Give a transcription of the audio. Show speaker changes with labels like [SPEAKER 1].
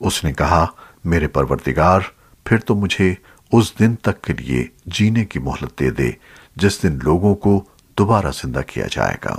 [SPEAKER 1] اس نے کہا، میرے پروردگار، پھر تو مجھے اس دن تک کے لیے جینے کی مہلت دے دے جس دن لوگوں کو دوبارہ زندہ کیا جائے گا.